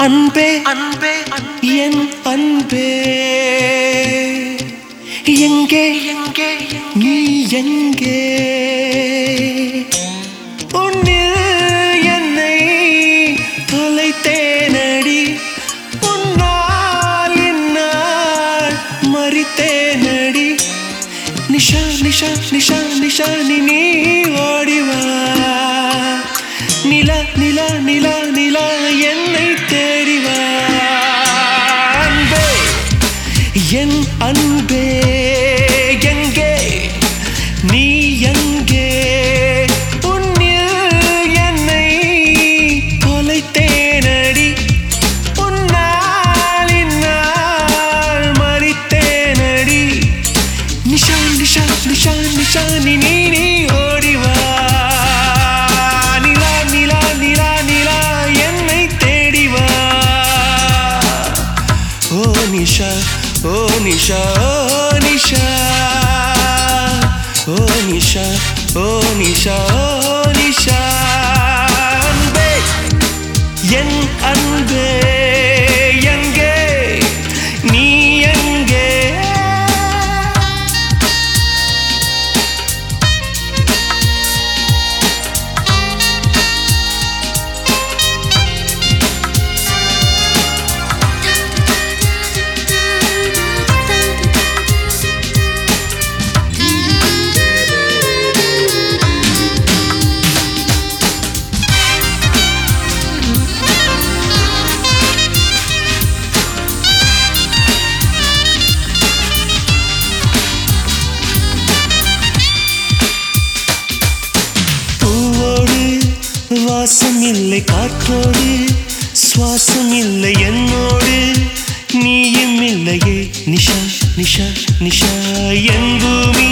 அன்பே அன்பே என் அன்பே. எங்கே? எங்கே நீ எங்கே? மறித்தேனடி. நிஷா நிஷா நிஷா நிஷா நீ நீ ஓடிவா. நிலா நிலா நிலா நிலா என்னை தேடிவா அன்பே என் அன்பே எங்கே? நீ எங்கே? உன்னில் என்னை தொலைத்தேனடி. உன்னால் இந்நாள் மறித்தேனடி. நிஷா நிஷா நிஷா நிஷா ஓ நிஷா ஓ நிஷா ஓ நிஷா ஓ நிஷா ஓ நிஷா ஓ சுவாசம் இல்லை காற்றோடு சுவாசம் இல்லை என்னோடு நீயும் இல்லையே. நிஷா நிஷா நிஷா என் பூமி.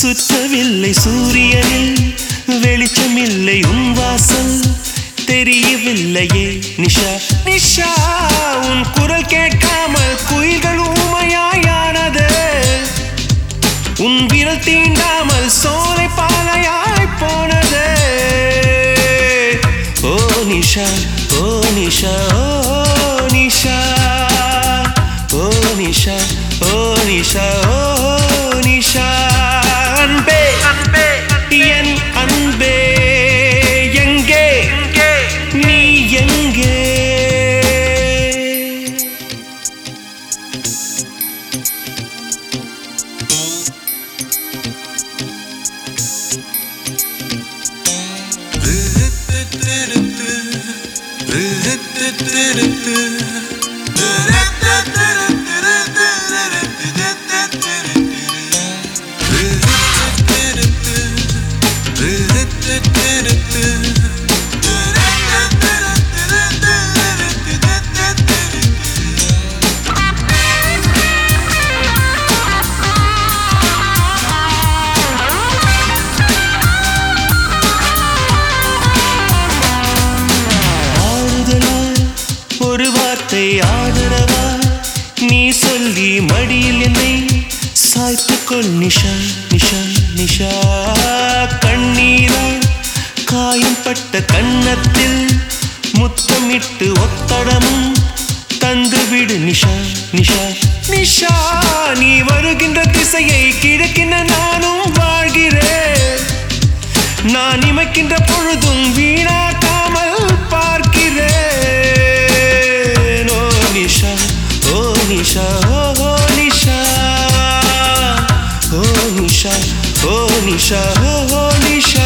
சுற்றவில்லை சூரியனில் வெளிச்சம் இல்லை உன் வாசல். தெரியவில்லையே நிஷா நிஷா உன் குரல் கேட்காமல் குயில்கள் ஊமையாயானது. உன் விரல் தீண்டாமல் சோலை பாலையாய் போனது. ஓ நிஷா ஓ நிஷா ஓ நிஷா ஓ நிஷா ஓ நிஷா ஓ நிஷா அன்பே அன்பே என் அன்பே எங்கே நீ do do do வார்த்தை ஆதரவா? நீ சொல்லி மடியில் என்னை சாய்த்துக்கொள் நிஷா நிஷா நிஷா. கண்ணீராய் காயம்பட்ட கன்னத்தில் முத்தமிட்டு ஒத்தடமும் தந்துவிடு. நிஷா நிஷா நிஷா நீ வருகின்ற திசையை கிழக்கின நானும் வாழ்கிறேன். நான் இமைக்கின்ற பொழுதும் ஓ நிஷா ஓ நிஷா ஓ நிஷா